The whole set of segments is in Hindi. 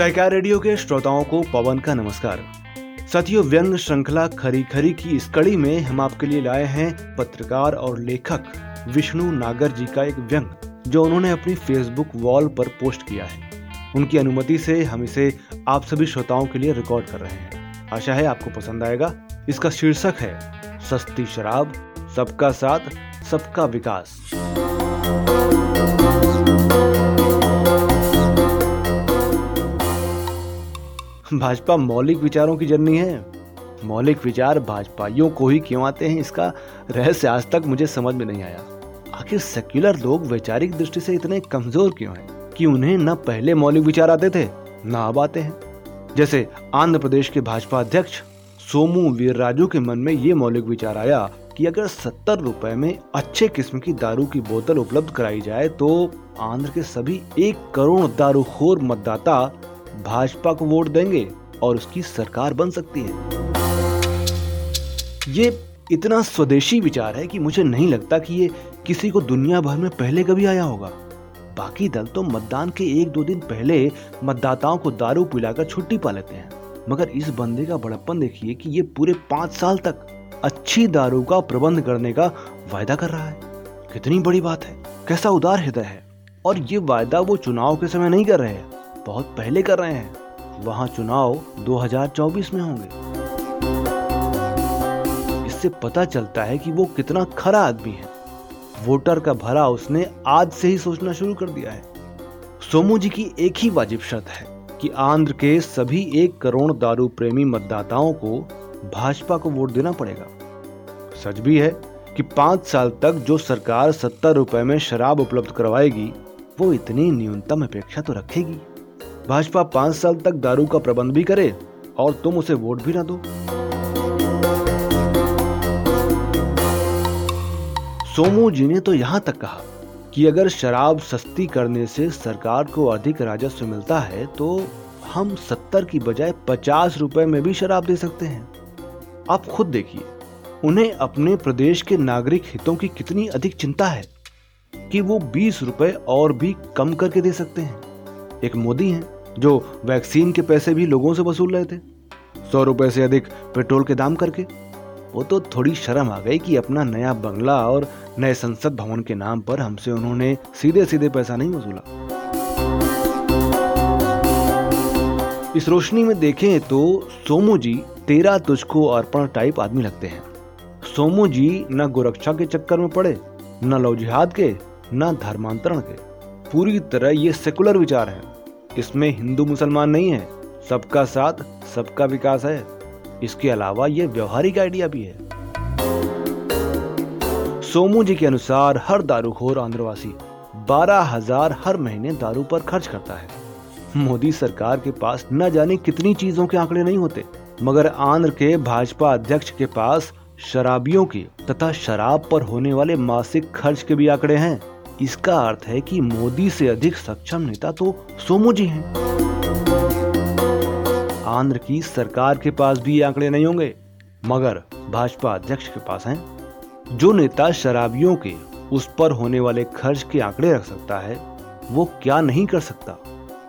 सहकार रेडियो के श्रोताओं को पवन का नमस्कार। साथियों, व्यंग श्रृंखला खरी खरी की इस कड़ी में हम आपके लिए लाए हैं पत्रकार और लेखक विष्णु नागर जी का एक व्यंग, जो उन्होंने अपनी फेसबुक वॉल पर पोस्ट किया है। उनकी अनुमति से हम इसे आप सभी श्रोताओं के लिए रिकॉर्ड कर रहे हैं। आशा है आपको पसंद आएगा। इसका शीर्षक है, सस्ती शराब, सबका साथ, सबका विकास। भाजपा मौलिक विचारों की जननी है। मौलिक विचार भाजपाइयों को ही क्यों आते हैं, इसका रहस्य आज तक मुझे समझ में नहीं आया। आखिर सेक्युलर लोग वैचारिक दृष्टि से इतने कमज़ोर क्यों हैं कि उन्हें न पहले मौलिक विचार आते थे, न अब आते हैं? जैसे आंध्र प्रदेश के भाजपा अध्यक्ष सोमू वीरराजू के मन में ये मौलिक विचार आया कि अगर सत्तर रुपए में अच्छे किस्म की दारू की बोतल उपलब्ध कराई जाए तो आंध्र के सभी एक करोड़ दारूखोर मतदाता भाजपा को वोट देंगे और उसकी सरकार बन सकती है। ये इतना स्वदेशी विचार है कि मुझे नहीं लगता कि ये किसी को दुनिया भर में पहले कभी आया होगा। बाकी दल तो मतदान के एक दो दिन पहले मतदाताओं को दारू पिलाकर छुट्टी पा लेते हैं। मगर इस बंदे का बड़प्पन देखिए कि ये पूरे पाँच साल तक अच्छी दारू का प्रबंध करने का वायदा कर रहा है। कितनी बड़ी बात है। कैसा उदार हृदय है। और ये वायदा वो चुनाव के समय नहीं कर रहे हैं। बहुत पहले कर रहे हैं। वहाँ चुनाव 2024 में होंगे। इससे पता चलता है कि वो कितना खरा आदमी है। वोटर का भरा उसने आज से ही सोचना शुरू कर दिया है। सोमू जी की एक ही वाजिब शर्त है कि आंध्र के सभी एक करोड़ दारू प्रेमी मतदाताओं को भाजपा को वोट देना पड़ेगा। सच भी है कि पाँच साल तक जो सरकार सत्तर रुपए में शराब उपलब्ध करवाएगी, वो इतनी न्यूनतम अपेक्षा तो रखेगी। भाजपा पाँच साल तक दारू का प्रबंध भी करे और तुम उसे वोट भी ना दो। सोमू जी ने तो यहाँ तक कहा कि अगर शराब सस्ती करने से सरकार को अधिक राजस्व मिलता है तो हम सत्तर की बजाय पचास रुपए में भी शराब दे सकते हैं। आप खुद देखिए, उन्हें अपने प्रदेश के नागरिक हितों की कितनी अधिक चिंता है कि वो बीस रुपए और भी कम करके दे सकते हैं। एक मोदी हैं। जो वैक्सीन के पैसे भी लोगों से वसूल रहे थे। सौ रुपए से अधिक पेट्रोल के दाम करके। वो तो थोड़ी शर्म आ गई कि अपना नया बंगला और नए संसद भवन के नाम पर हमसे उन्होंने सीधे सीधे पैसा नहीं वसूला। इस रोशनी में देखें तो सोमू जी तेरा तुझको अर्पण टाइप आदमी लगते हैं। सोमू जी न गोरक्षा के चक्कर में पड़े, न लव जिहाद के, न धर्मांतरण के। पूरी तरह ये सेकुलर विचार है। इसमें हिंदू मुसलमान नहीं है। सबका साथ, सबका विकास है। इसके अलावा ये व्यवहारिक आइडिया भी है। सोमू जी के अनुसार हर दारूखोर आंध्रवासी बारह हज़ार हर महीने दारू पर खर्च करता है। मोदी सरकार के पास न जाने कितनी चीज़ों के आंकड़े नहीं होते, मगर आंध्र के भाजपा अध्यक्ष के पास शराबियों के तथा शराब पर होने वाले मासिक खर्च के भी आंकड़े हैं। इसका अर्थ है कि मोदी से अधिक सक्षम नेता तो सोमू जी हैं। आंध्र की सरकार के पास भी आंकड़े नहीं होंगे, मगर भाजपा अध्यक्ष के पास हैं। जो नेता शराबियों के उस पर होने वाले खर्च के आंकड़े रख सकता है, वो क्या नहीं कर सकता?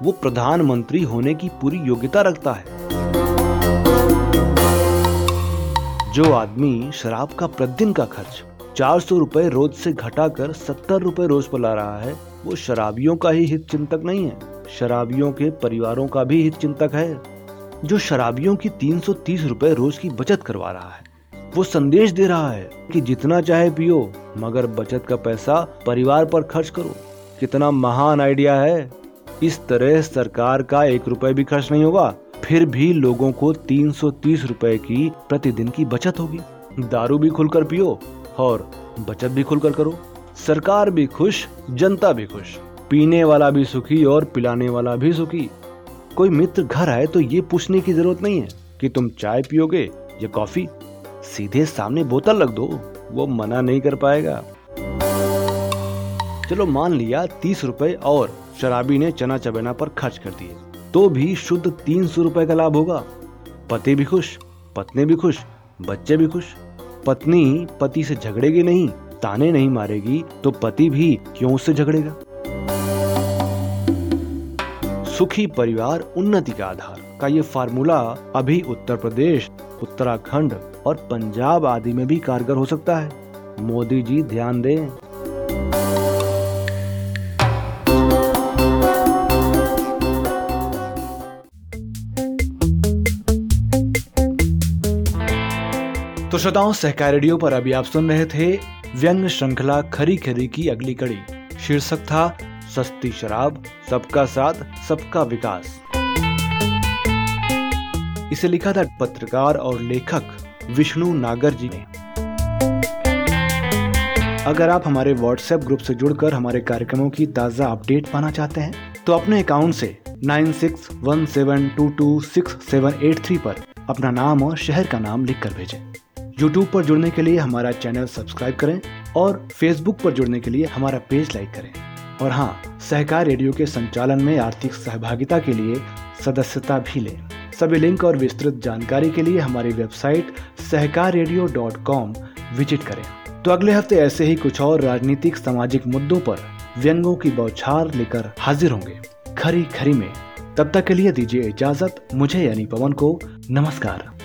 वो प्रधानमंत्री होने की पूरी योग्यता रखता है। जो आदमी शराब का प्रतिदिन का खर्च चार सौ रूपए रोज से घटाकर सत्तर रूपए रोज पर ला रहा है। वो शराबियों का ही हित चिंतक नहीं है। शराबियों के परिवारों का भी हित चिंतक है। जो शराबियों की 330 रुपए रोज की बचत करवा रहा है, वो संदेश दे रहा है कि जितना चाहे पियो, मगर बचत का पैसा परिवार पर खर्च करो। कितना महान आइडिया है। इस तरह सरकार का एक रुपए भी खर्च नहीं होगा, फिर भी लोगों को 330 रुपए की प्रतिदिन की बचत होगी। दारू भी खुलकर पियो और बचत भी खुलकर करो, सरकार भी खुश, जनता भी खुश। पीने वाला भी सुखी और पिलाने वाला भी सुखी। कोई मित्र घर आए तो ये पूछने की ज़रूरत नहीं है कि तुम चाय पियोगे या कॉफ़ी। सीधे सामने बोतल रख दो, वो मना नहीं कर पाएगा। चलो मान लिया तीस रुपए और शराबी ने चना चबेना पर खर्च कर दिए तो भी शुद्ध तीन सौ रुपए का लाभ होगा। पति भी खुश, पत्नी भी खुश, बच्चे भी खुश। पत्नी पति से झगड़ेगी नहीं, ताने नहीं मारेगी तो पति भी क्यों उससे झगड़ेगा? सुखी परिवार उन्नति का आधार का ये फार्मूला अभी उत्तर प्रदेश, उत्तराखंड और पंजाब आदि में भी कारगर हो सकता है। मोदी जी, ध्यान दें। तो श्रोताओं, सहकार रेडियो पर अभी आप सुन रहे थे व्यंग श्रृंखला खरी खरी की अगली कड़ी। शीर्षक था, सस्ती शराब, सबका साथ, सबका विकास। इसे लिखा था पत्रकार और लेखक विष्णु नागर जी ने। अगर आप हमारे व्हाट्सएप ग्रुप से जुड़कर हमारे कार्यक्रमों की ताज़ा अपडेट पाना चाहते हैं तो अपने अकाउंट से 9617226783 पर अपना नाम और शहर का नाम लिख कर भेजें। यूट्यूब पर जुड़ने के लिए हमारा चैनल सब्सक्राइब करें और फेसबुक पर जुड़ने के लिए हमारा पेज लाइक करें। और हाँ सहकार रेडियो के संचालन में आर्थिक सहभागिता के लिए सदस्यता भी लें। सभी लिंक और विस्तृत जानकारी के लिए हमारी वेबसाइट सहकार विज़िट करें। तो अगले हफ़्ते ऐसे ही कुछ और राजनीतिक सामाजिक मुद्दों पर व्यंगों की बौछार लेकर हाजिर होंगे। खरी खरी में। तब तक के लिए दीजिए इजाज़त। मुझे यानी पवन को नमस्कार।